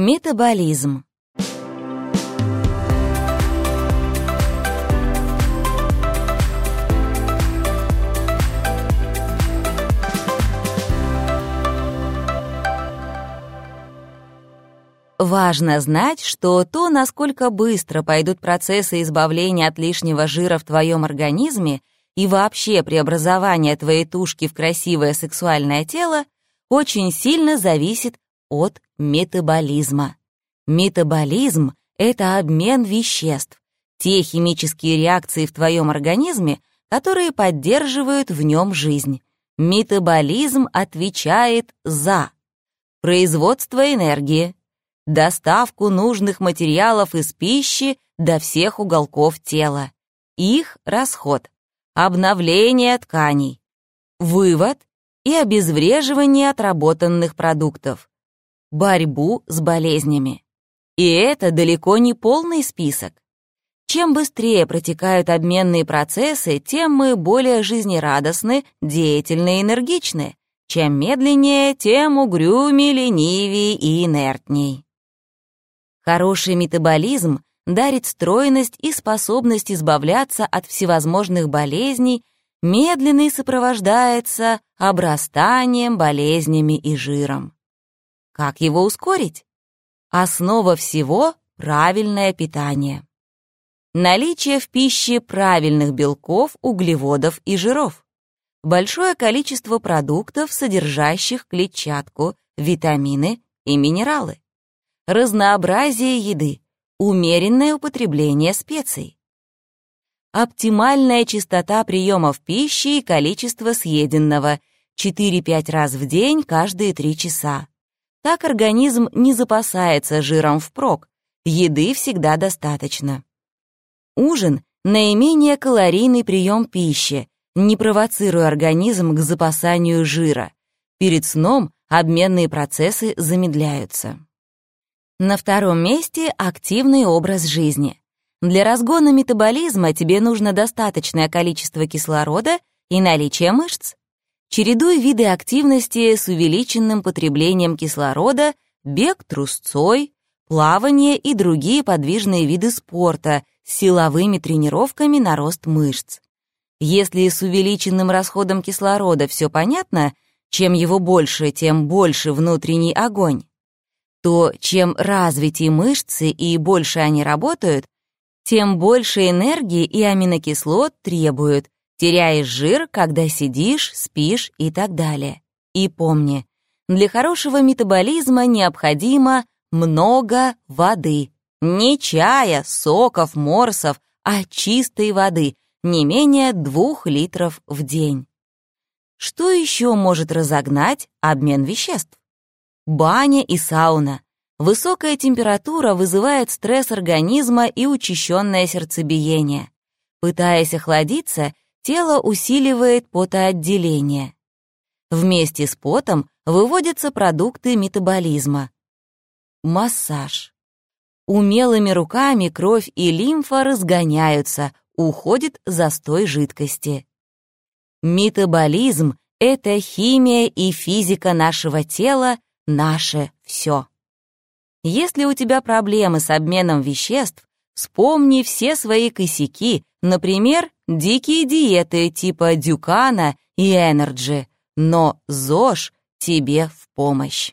Метаболизм. Важно знать, что то, насколько быстро пойдут процессы избавления от лишнего жира в твоем организме и вообще преобразование твоей тушки в красивое сексуальное тело, очень сильно зависит от метаболизма. Метаболизм — это обмен веществ, те химические реакции в твоем организме, которые поддерживают в нем жизнь. Метаболизм отвечает за производство энергии, доставку нужных материалов из пищи до всех уголков тела, их расход, обновление тканей, вывод и обезвреживание отработанных продуктов, борьбу с болезнями. И это далеко не полный список. Чем быстрее протекают обменные процессы, тем мы более жизнерадостны, деятельны и энергичны. Чем медленнее, тем угрюмее, ленивее и инертней. Хороший метаболизм дарит стройность и способность избавляться от всевозможных болезней, медленный сопровождается обрастанием болезнями и жиром. Как его ускорить? Основа всего — правильное питание. Наличие в пище правильных белков, углеводов и жиров. Большое количество продуктов, содержащих клетчатку, витамины и минералы разнообразие еды, умеренное употребление специй. Оптимальная частота приемов пищи и количество съеденного 4-5 раз в день каждые 3 часа. Так организм не запасается жиром впрок, еды всегда достаточно. Ужин — наименее калорийный прием пищи, не провоцируя организм к запасанию жира. Перед сном обменные процессы замедляются. На втором месте — активный образ жизни. Для разгона метаболизма тебе нужно достаточное количество кислорода и наличие мышц. Чередуй виды активности с увеличенным потреблением кислорода, бег трусцой, плавание и другие подвижные виды спорта с силовыми тренировками на рост мышц. Если с увеличенным расходом кислорода все понятно, чем его больше, тем больше внутренний огонь, то чем развитее мышцы и больше они работают, тем больше энергии и аминокислот требуют, теряешь жир, когда сидишь, спишь и так далее. И помни, для хорошего метаболизма необходимо много воды. Не чая, соков, морсов, а чистой воды, не менее двух литров в день. Что еще может разогнать обмен веществ? баня и сауна. Высокая температура вызывает стресс организма и учащенное сердцебиение. Пытаясь охладиться, тело усиливает потоотделение. Вместе с потом выводятся продукты метаболизма. Массаж. Умелыми руками кровь и лимфа разгоняются, уходит застой жидкости. Метаболизм — это химия и физика нашего тела, наше все. Если у тебя проблемы с обменом веществ, вспомни все свои косяки, например, дикие диеты типа Дюкана и Energy, но ЗОЖ тебе в помощь.